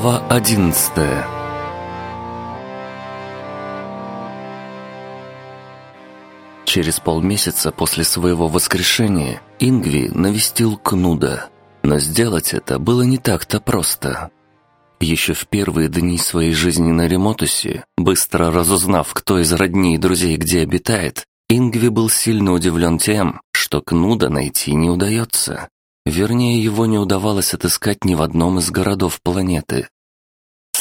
Глава одиннадцатая Через полмесяца после своего воскрешения Ингви навестил Кнуда. Но сделать это было не так-то просто. Еще в первые дни своей жизни на Ремотусе, быстро разузнав, кто из родней и друзей где обитает, Ингви был сильно удивлен тем, что Кнуда найти не удается. Вернее, его не удавалось отыскать ни в одном из городов планеты.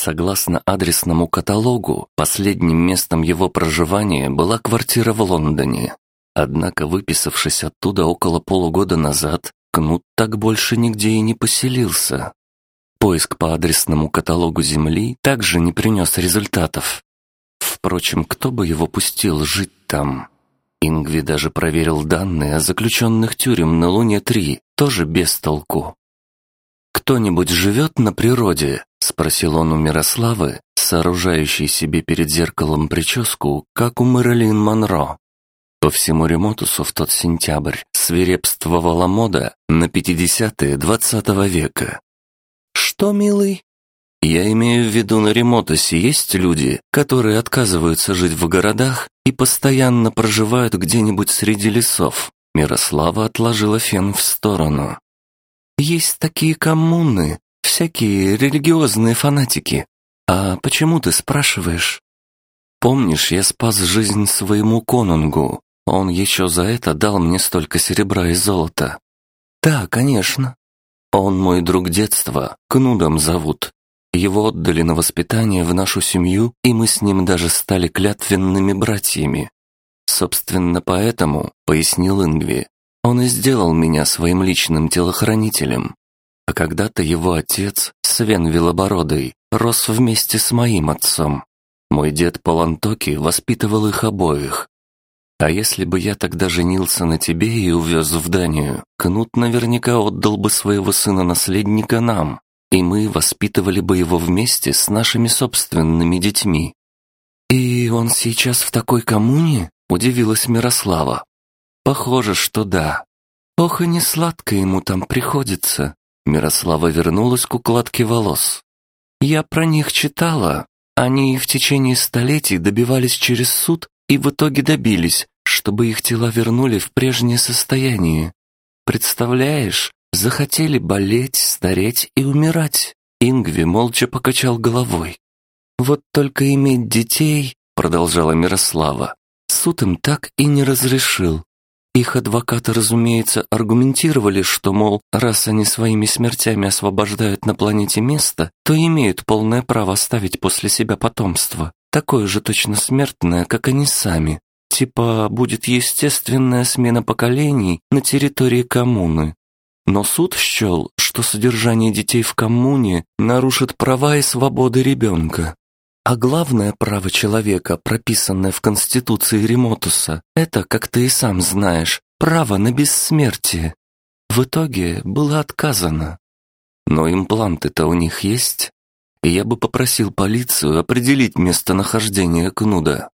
Согласно адресному каталогу, последним местом его проживания была квартира в Лондоне. Однако, выписавшись оттуда около полугода назад, Кнут так больше нигде и не поселился. Поиск по адресному каталогу Земли также не принес результатов. Впрочем, кто бы его пустил жить там? Ингви даже проверил данные о заключенных тюрем на Луне-3, тоже без толку. «Кто-нибудь живет на природе?» — спросил он у Мирославы, сооружающей себе перед зеркалом прическу, как у Мэрилин Монро. По всему Ремотусу в тот сентябрь свирепствовала мода на 50-е 20 -го века. «Что, милый?» Я имею в виду, на Ремотусе есть люди, которые отказываются жить в городах и постоянно проживают где-нибудь среди лесов. Мирослава отложила фен в сторону. Есть такие коммуны, всякие религиозные фанатики. А почему ты спрашиваешь? Помнишь, я спас жизнь своему конунгу. Он еще за это дал мне столько серебра и золота. Да, конечно. Он мой друг детства, Кнудом зовут. Его отдали на воспитание в нашу семью, и мы с ним даже стали клятвенными братьями. Собственно, поэтому, пояснил Ингви, он и сделал меня своим личным телохранителем. А когда-то его отец, Свен Велобородый, рос вместе с моим отцом. Мой дед Палантоки воспитывал их обоих. А если бы я тогда женился на тебе и увез в Данию, Кнут наверняка отдал бы своего сына-наследника нам, и мы воспитывали бы его вместе с нашими собственными детьми. «И он сейчас в такой коммуне?» — удивилась Мирослава. «Похоже, что да. Ох, и не сладко ему там приходится». Мирослава вернулась к укладке волос. «Я про них читала. Они в течение столетий добивались через суд и в итоге добились, чтобы их тела вернули в прежнее состояние. Представляешь, Захотели болеть, стареть и умирать. Ингви молча покачал головой. Вот только иметь детей, продолжала Мирослава, суд им так и не разрешил. Их адвокаты, разумеется, аргументировали, что, мол, раз они своими смертями освобождают на планете место, то имеют полное право оставить после себя потомство, такое же точно смертное, как они сами. Типа, будет естественная смена поколений на территории коммуны. Но суд счел, что содержание детей в коммуне нарушит права и свободы ребенка. А главное право человека, прописанное в Конституции Ремотуса, это, как ты и сам знаешь, право на бессмертие. В итоге было отказано. Но импланты-то у них есть, и я бы попросил полицию определить местонахождение Кнуда.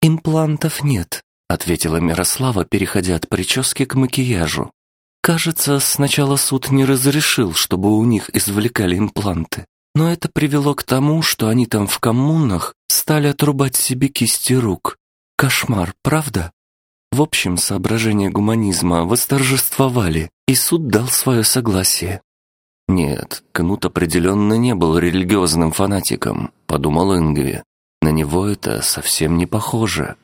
«Имплантов нет», — ответила Мирослава, переходя от прически к макияжу. Кажется, сначала суд не разрешил, чтобы у них извлекали импланты. Но это привело к тому, что они там в коммунах стали отрубать себе кисти рук. Кошмар, правда? В общем, соображения гуманизма восторжествовали, и суд дал свое согласие. «Нет, Кнут определенно не был религиозным фанатиком», — подумал Ингви. «На него это совсем не похоже».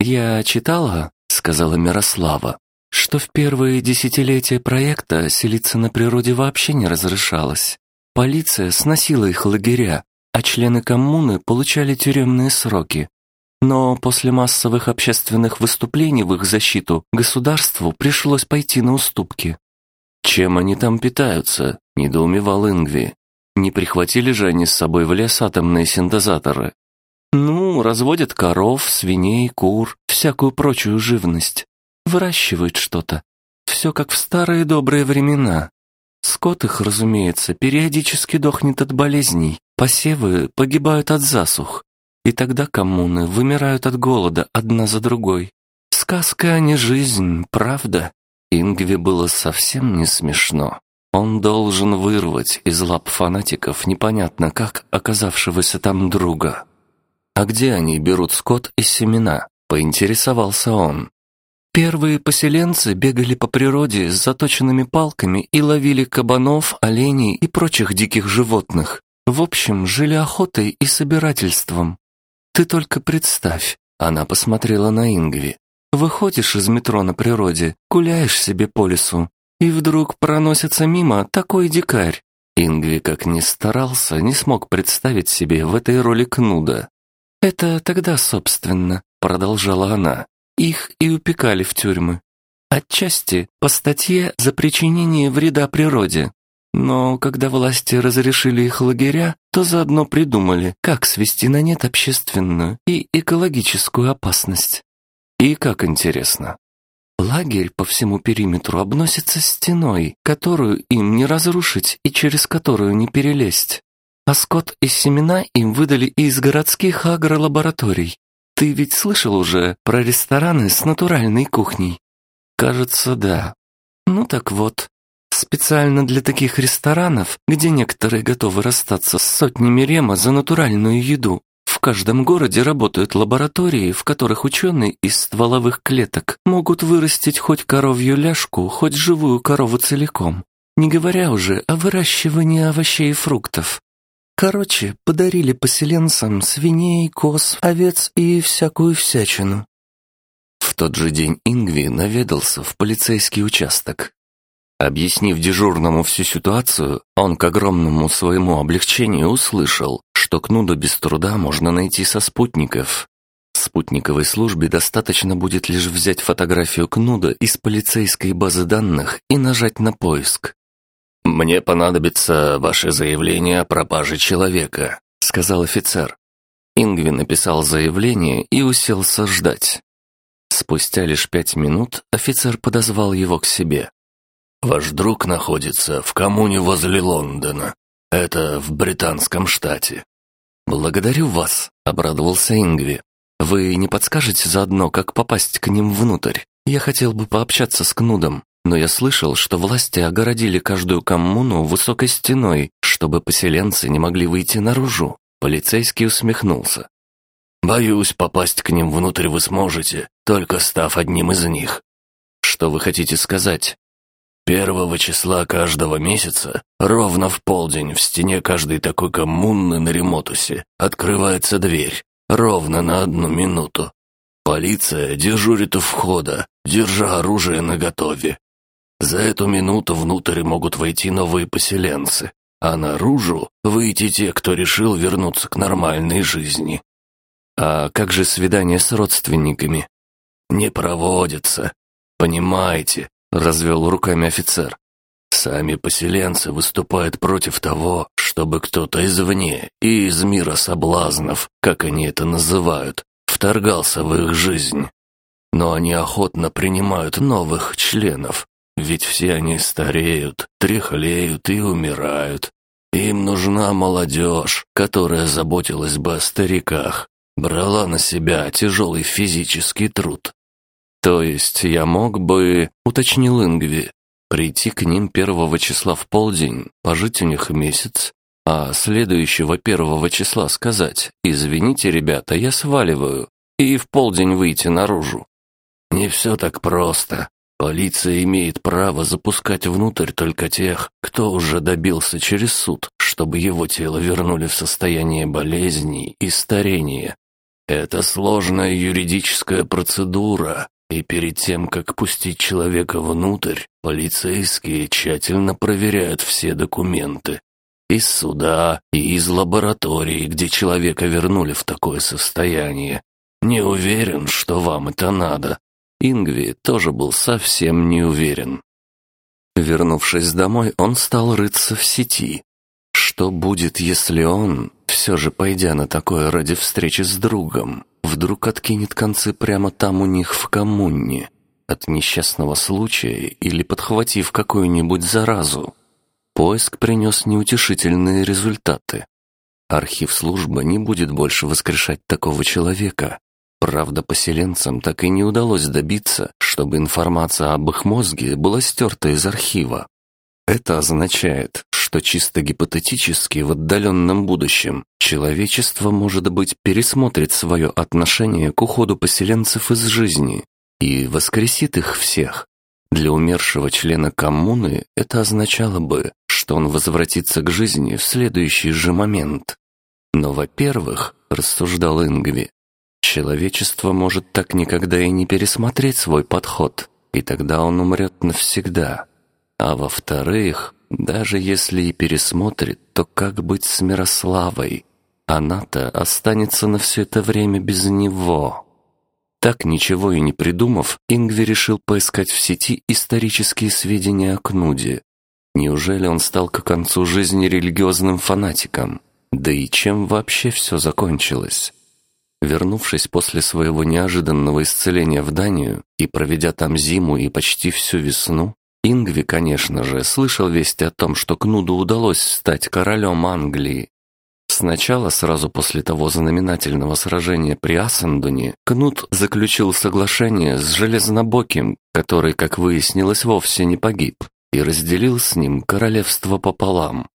«Я читала», — сказала Мирослава, что в первые десятилетия проекта селиться на природе вообще не разрешалось. Полиция сносила их лагеря, а члены коммуны получали тюремные сроки. Но после массовых общественных выступлений в их защиту государству пришлось пойти на уступки. «Чем они там питаются?» – недоумевал Ингви. «Не прихватили же они с собой в лес атомные синтезаторы?» «Ну, разводят коров, свиней, кур, всякую прочую живность выращивают что-то. Все как в старые добрые времена. Скот их, разумеется, периодически дохнет от болезней, посевы погибают от засух. И тогда коммуны вымирают от голода одна за другой. Сказка, а не жизнь, правда? Ингве было совсем не смешно. Он должен вырвать из лап фанатиков непонятно как оказавшегося там друга. «А где они берут скот и семена?» — поинтересовался он. Первые поселенцы бегали по природе с заточенными палками и ловили кабанов, оленей и прочих диких животных. В общем, жили охотой и собирательством. Ты только представь, она посмотрела на Ингви. Выходишь из метро на природе, гуляешь себе по лесу, и вдруг проносится мимо такой дикарь. Ингви, как ни старался, не смог представить себе в этой роли Кнуда. «Это тогда, собственно», — продолжала она, — «их и упекали в тюрьмы. Отчасти по статье за причинение вреда природе. Но когда власти разрешили их лагеря, то заодно придумали, как свести на нет общественную и экологическую опасность. И как интересно. Лагерь по всему периметру обносится стеной, которую им не разрушить и через которую не перелезть. А скот и семена им выдали из городских агролабораторий. Ты ведь слышал уже про рестораны с натуральной кухней? Кажется, да. Ну так вот, специально для таких ресторанов, где некоторые готовы расстаться с сотнями рема за натуральную еду, в каждом городе работают лаборатории, в которых ученые из стволовых клеток могут вырастить хоть коровью ляжку, хоть живую корову целиком, не говоря уже о выращивании овощей и фруктов. Короче, подарили поселенцам свиней, коз, овец и всякую всячину. В тот же день Ингви наведался в полицейский участок. Объяснив дежурному всю ситуацию, он к огромному своему облегчению услышал, что Кнуда без труда можно найти со спутников. Спутниковой службе достаточно будет лишь взять фотографию Кнуда из полицейской базы данных и нажать на поиск. «Мне понадобится ваше заявление о пропаже человека», — сказал офицер. Ингви написал заявление и уселся ждать. Спустя лишь пять минут офицер подозвал его к себе. «Ваш друг находится в коммуне возле Лондона. Это в британском штате». «Благодарю вас», — обрадовался Ингви. «Вы не подскажете заодно, как попасть к ним внутрь? Я хотел бы пообщаться с Кнудом но я слышал, что власти огородили каждую коммуну высокой стеной, чтобы поселенцы не могли выйти наружу. Полицейский усмехнулся. «Боюсь, попасть к ним внутрь вы сможете, только став одним из них». «Что вы хотите сказать?» Первого числа каждого месяца, ровно в полдень в стене каждой такой коммуны на Ремотусе открывается дверь, ровно на одну минуту. Полиция дежурит у входа, держа оружие наготове. За эту минуту внутрь могут войти новые поселенцы, а наружу выйти те, кто решил вернуться к нормальной жизни. А как же свидание с родственниками? Не проводится. Понимаете, развел руками офицер. Сами поселенцы выступают против того, чтобы кто-то извне и из мира соблазнов, как они это называют, вторгался в их жизнь. Но они охотно принимают новых членов, ведь все они стареют, тряхлеют и умирают. Им нужна молодежь, которая заботилась бы о стариках, брала на себя тяжелый физический труд. То есть я мог бы, уточнил Ингви, прийти к ним первого числа в полдень, пожить у них месяц, а следующего первого числа сказать «Извините, ребята, я сваливаю», и в полдень выйти наружу. Не все так просто. Полиция имеет право запускать внутрь только тех, кто уже добился через суд, чтобы его тело вернули в состояние болезни и старения. Это сложная юридическая процедура, и перед тем, как пустить человека внутрь, полицейские тщательно проверяют все документы. Из суда и из лаборатории, где человека вернули в такое состояние. Не уверен, что вам это надо, Ингви тоже был совсем не уверен. Вернувшись домой, он стал рыться в сети. Что будет, если он, все же пойдя на такое ради встречи с другом, вдруг откинет концы прямо там у них в коммуне, от несчастного случая или подхватив какую-нибудь заразу? Поиск принес неутешительные результаты. Архив службы не будет больше воскрешать такого человека, Правда, поселенцам так и не удалось добиться, чтобы информация об их мозге была стерта из архива. Это означает, что чисто гипотетически в отдаленном будущем человечество, может быть, пересмотрит свое отношение к уходу поселенцев из жизни и воскресит их всех. Для умершего члена коммуны это означало бы, что он возвратится к жизни в следующий же момент. Но, во-первых, рассуждал Ингви, человечество может так никогда и не пересмотреть свой подход, и тогда он умрет навсегда. А во-вторых, даже если и пересмотрит, то как быть с Мирославой? Она-то останется на все это время без него. Так, ничего и не придумав, Ингви решил поискать в сети исторические сведения о Кнуде. Неужели он стал к концу жизни религиозным фанатиком? Да и чем вообще все закончилось? Вернувшись после своего неожиданного исцеления в Данию и проведя там зиму и почти всю весну, Ингви, конечно же, слышал вести о том, что Кнуду удалось стать королем Англии. Сначала, сразу после того знаменательного сражения при Ассендуне, Кнут заключил соглашение с Железнобоким, который, как выяснилось, вовсе не погиб, и разделил с ним королевство пополам.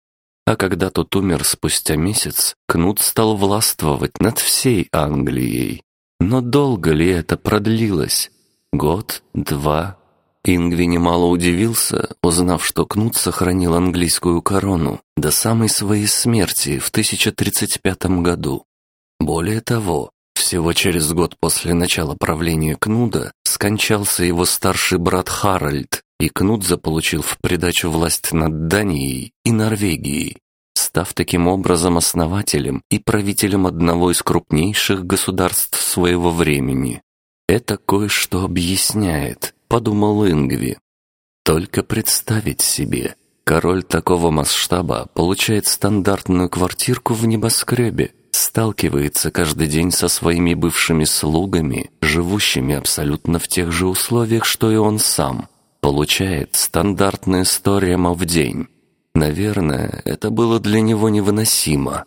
А когда тот умер спустя месяц, Кнут стал властвовать над всей Англией. Но долго ли это продлилось? Год, два, Ингви немало удивился, узнав, что Кнут сохранил английскую корону до самой своей смерти в 1035 году. Более того, всего через год после начала правления Кнуда скончался его старший брат Харальд, и Кнут заполучил в придачу власть над Данией и Норвегией, став таким образом основателем и правителем одного из крупнейших государств своего времени. Это кое-что объясняет, подумал Ингви. Только представить себе, король такого масштаба получает стандартную квартирку в небоскребе, сталкивается каждый день со своими бывшими слугами, живущими абсолютно в тех же условиях, что и он сам, получает стандартные 100 ремов в день. Наверное, это было для него невыносимо.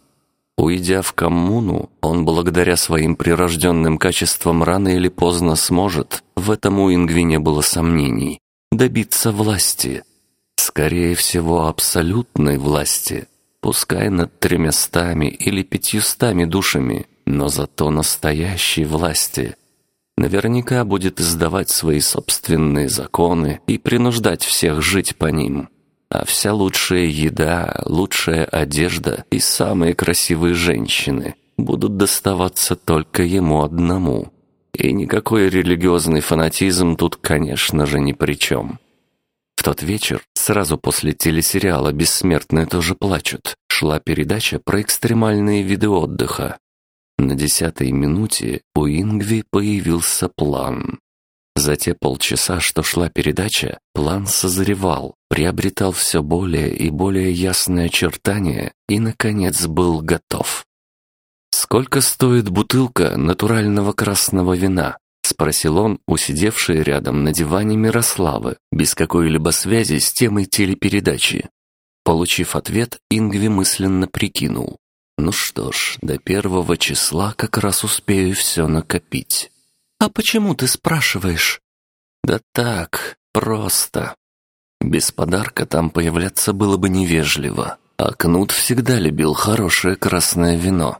Уйдя в коммуну, он благодаря своим прирожденным качествам рано или поздно сможет, в этом у Ингви не было сомнений, добиться власти. Скорее всего, абсолютной власти, пускай над тремястами или пятьюстами душами, но зато настоящей власти. Наверняка будет издавать свои собственные законы и принуждать всех жить по ним а вся лучшая еда, лучшая одежда и самые красивые женщины будут доставаться только ему одному. И никакой религиозный фанатизм тут, конечно же, ни при чем. В тот вечер, сразу после телесериала «Бессмертные тоже плачут», шла передача про экстремальные виды отдыха. На десятой минуте у Ингви появился план. За те полчаса, что шла передача, план созревал, приобретал все более и более ясные очертания и, наконец, был готов. «Сколько стоит бутылка натурального красного вина?» — спросил он, усидевший рядом на диване Мирославы, без какой-либо связи с темой телепередачи. Получив ответ, Ингви мысленно прикинул. «Ну что ж, до первого числа как раз успею все накопить». «А почему ты спрашиваешь?» «Да так, просто. Без подарка там появляться было бы невежливо, а Кнут всегда любил хорошее красное вино».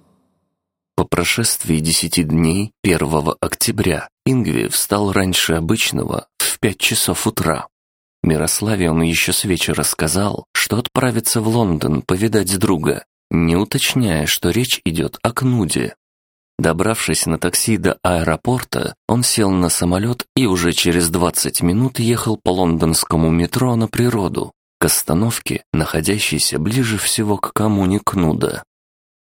По прошествии десяти дней, 1 октября, Ингви встал раньше обычного, в пять часов утра. Мирославе он еще с вечера сказал, что отправится в Лондон повидать друга, не уточняя, что речь идет о Кнуде. Добравшись на такси до аэропорта, он сел на самолет и уже через 20 минут ехал по лондонскому метро на природу, к остановке, находящейся ближе всего к коммуне Кнуда.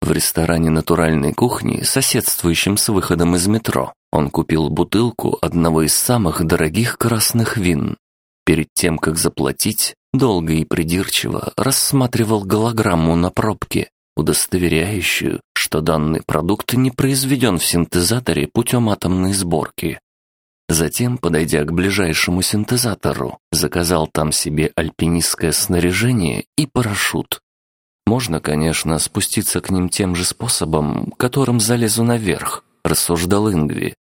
В ресторане натуральной кухни, соседствующем с выходом из метро, он купил бутылку одного из самых дорогих красных вин. Перед тем, как заплатить, долго и придирчиво рассматривал голограмму на пробке, удостоверяющую, что данный продукт не произведен в синтезаторе путем атомной сборки. Затем, подойдя к ближайшему синтезатору, заказал там себе альпинистское снаряжение и парашют. Можно, конечно, спуститься к ним тем же способом, которым залезу наверх, рассуждал Ингви.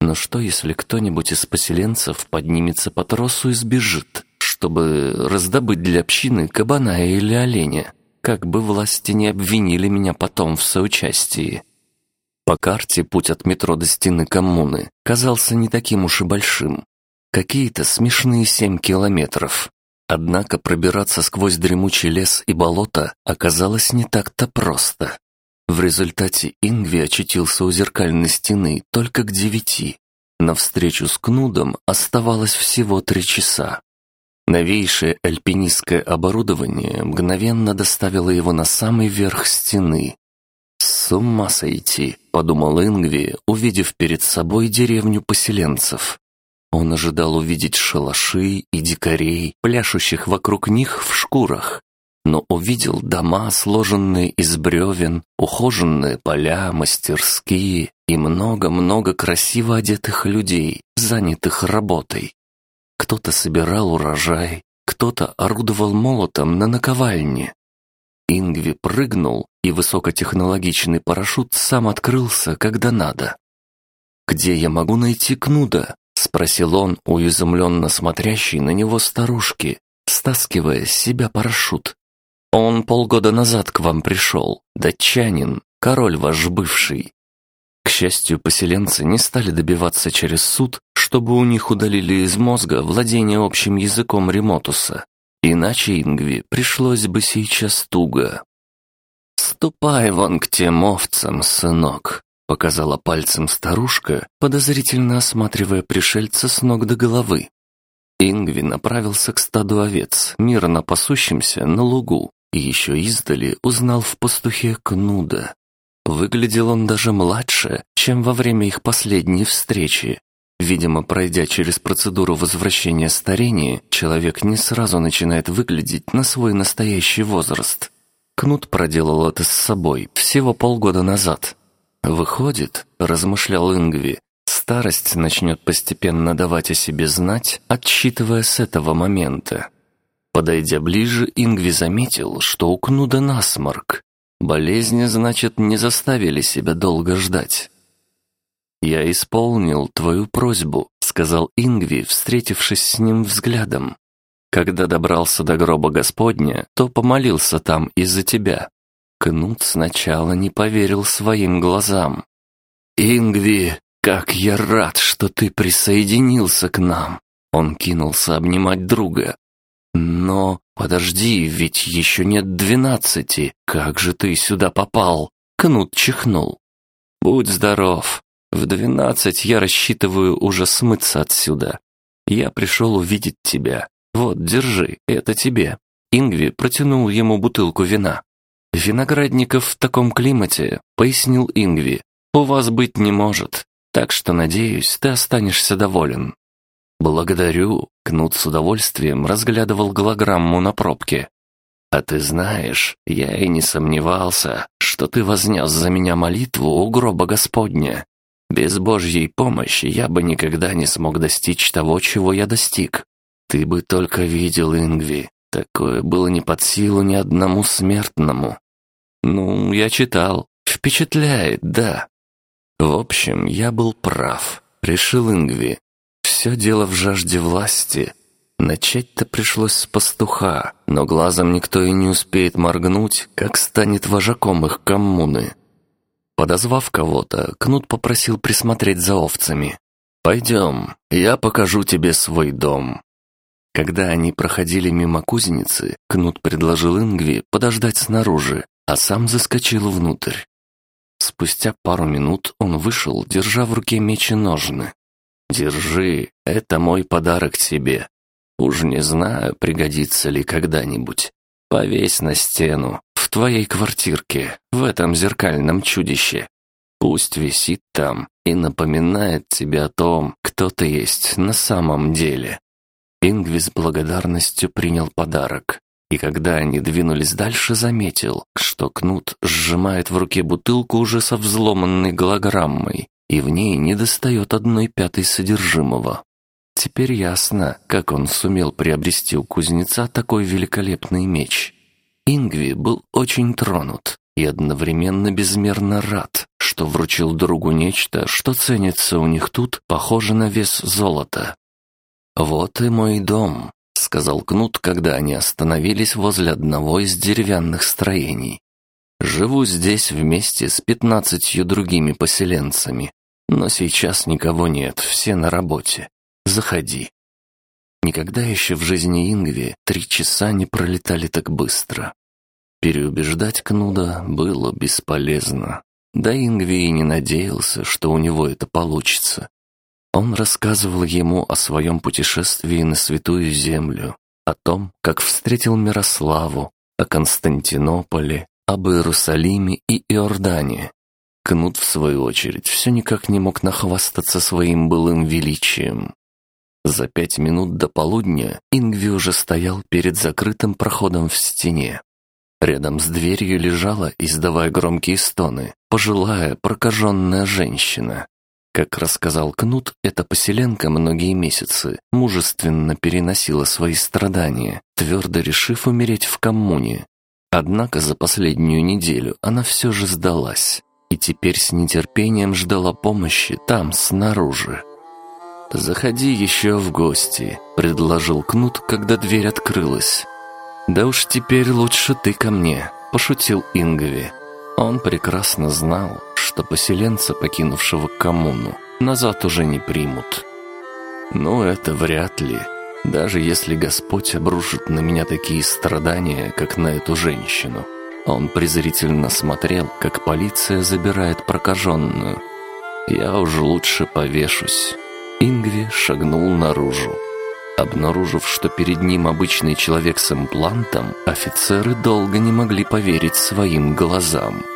Но что, если кто-нибудь из поселенцев поднимется по тросу и сбежит? чтобы раздобыть для общины кабана или оленя, как бы власти не обвинили меня потом в соучастии. По карте путь от метро до стены коммуны казался не таким уж и большим. Какие-то смешные семь километров. Однако пробираться сквозь дремучий лес и болото оказалось не так-то просто. В результате Ингви очутился у зеркальной стены только к девяти. На встречу с Кнудом оставалось всего три часа. Новейшее альпинистское оборудование мгновенно доставило его на самый верх стены. «С ума сойти», — подумал Ингви, увидев перед собой деревню поселенцев. Он ожидал увидеть шалаши и дикарей, пляшущих вокруг них в шкурах, но увидел дома, сложенные из бревен, ухоженные поля, мастерские и много-много красиво одетых людей, занятых работой. Кто-то собирал урожай, кто-то орудовал молотом на наковальне. Ингви прыгнул, и высокотехнологичный парашют сам открылся, когда надо. «Где я могу найти Кнуда?» — спросил он у изумленно смотрящей на него старушки, стаскивая с себя парашют. Он полгода назад к вам пришел, датчанин, король ваш бывший. К счастью, поселенцы не стали добиваться через суд, чтобы у них удалили из мозга владение общим языком Ремотуса. Иначе Ингви пришлось бы сейчас туго. «Ступай вон к тем овцам, сынок», — показала пальцем старушка, подозрительно осматривая пришельца с ног до головы. Ингви направился к стаду овец, мирно пасущимся на лугу и еще издали узнал в пастухе Кнуда. Выглядел он даже младше, чем во время их последней встречи. Видимо, пройдя через процедуру возвращения старения, человек не сразу начинает выглядеть на свой настоящий возраст. Кнут проделал это с собой всего полгода назад. «Выходит», — размышлял Ингви, «старость начнет постепенно давать о себе знать, отсчитывая с этого момента. Подойдя ближе, Ингви заметил, что у Кнуда насморк. Болезни, значит, не заставили себя долго ждать. «Я исполнил твою просьбу», — сказал Ингви, встретившись с ним взглядом. «Когда добрался до гроба Господня, то помолился там из-за тебя». Кнут сначала не поверил своим глазам. «Ингви, как я рад, что ты присоединился к нам!» Он кинулся обнимать друга. «Но подожди, ведь еще нет двенадцати. Как же ты сюда попал?» Кнут чихнул. «Будь здоров. В двенадцать я рассчитываю уже смыться отсюда. Я пришел увидеть тебя. Вот, держи, это тебе». Ингви протянул ему бутылку вина. «Виноградников в таком климате», — пояснил Ингви, — «у вас быть не может, так что, надеюсь, ты останешься доволен». «Благодарю», — Кнут с удовольствием разглядывал голограмму на пробке. «А ты знаешь, я и не сомневался, что ты вознес за меня молитву у гроба Господня. Без Божьей помощи я бы никогда не смог достичь того, чего я достиг. Ты бы только видел, Ингви, такое было не под силу ни одному смертному. Ну, я читал. Впечатляет, да. В общем, я был прав, решил Ингви. Все дело в жажде власти. Начать-то пришлось с пастуха, но глазом никто и не успеет моргнуть, как станет вожаком их коммуны. Подозвав кого-то, Кнут попросил присмотреть за овцами. «Пойдем, я покажу тебе свой дом». Когда они проходили мимо кузницы, Кнут предложил Ингви подождать снаружи, а сам заскочил внутрь. Спустя пару минут он вышел, держа в руке меч и ножны. Держи, это мой подарок тебе. Уж не знаю, пригодится ли когда-нибудь. Повесь на стену, твоей квартирке, в этом зеркальном чудище. Пусть висит там и напоминает тебе о том, кто ты есть на самом деле». Ингви с благодарностью принял подарок, и когда они двинулись дальше, заметил, что Кнут сжимает в руке бутылку уже со взломанной голограммой, и в ней недостает одной пятой содержимого. Теперь ясно, как он сумел приобрести у кузнеца такой великолепный меч. Ингви был очень тронут и одновременно безмерно рад, что вручил другу нечто, что ценится у них тут, похоже на вес золота. «Вот и мой дом», — сказал Кнут, когда они остановились возле одного из деревянных строений. «Живу здесь вместе с пятнадцатью другими поселенцами, но сейчас никого нет, все на работе. Заходи». Никогда еще в жизни Ингви три часа не пролетали так быстро. Переубеждать Кнуда было бесполезно. Да Ингви и не надеялся, что у него это получится. Он рассказывал ему о своем путешествии на Святую Землю, о том, как встретил Мирославу, о Константинополе, об Иерусалиме и Иордане. Кнут, в свою очередь, все никак не мог нахвастаться своим былым величием. За пять минут до полудня Ингви уже стоял перед закрытым проходом в стене. Рядом с дверью лежала, издавая громкие стоны, пожилая прокаженная женщина. Как рассказал Кнут, эта поселенка многие месяцы мужественно переносила свои страдания, твердо решив умереть в коммуне. Однако за последнюю неделю она все же сдалась и теперь с нетерпением ждала помощи там, снаружи. «Заходи еще в гости», — предложил Кнут, когда дверь открылась. «Да уж теперь лучше ты ко мне», — пошутил Ингови. Он прекрасно знал, что поселенца, покинувшего коммуну, назад уже не примут. Но это вряд ли, даже если Господь обрушит на меня такие страдания, как на эту женщину. Он презрительно смотрел, как полиция забирает прокаженную. Я уж лучше повешусь. Ингви шагнул наружу. Обнаружив, что перед ним обычный человек с имплантом, офицеры долго не могли поверить своим глазам –